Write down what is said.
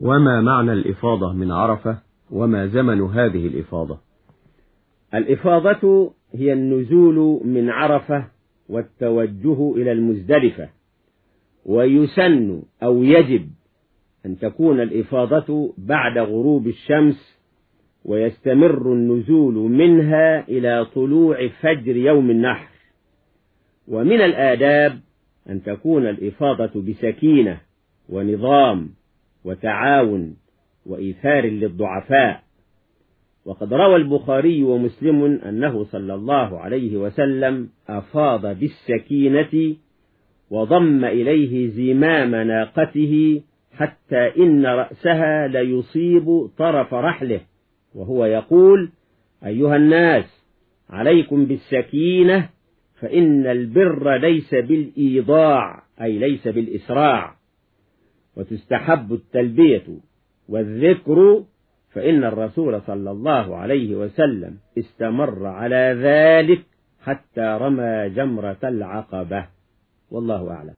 وما معنى الإفاضة من عرفة وما زمن هذه الإفاضة؟ الإفاضة هي النزول من عرفة والتوجه إلى المزدلفة ويسن أو يجب أن تكون الإفاضة بعد غروب الشمس ويستمر النزول منها إلى طلوع فجر يوم النحر. ومن الآداب أن تكون الإفاضة بسكينة ونظام وتعاون وإيثار للضعفاء. وقد روى البخاري ومسلم أنه صلى الله عليه وسلم أفاض بالسكينة وضم إليه زمام ناقته حتى إن رأسها ليصيب طرف رحله. وهو يقول أيها الناس عليكم بالسكينة فإن البر ليس بالإيضاع أي ليس بالإسراع. وتستحب التلبية والذكر فإن الرسول صلى الله عليه وسلم استمر على ذلك حتى رمى جمرة العقبة. والله أعلم.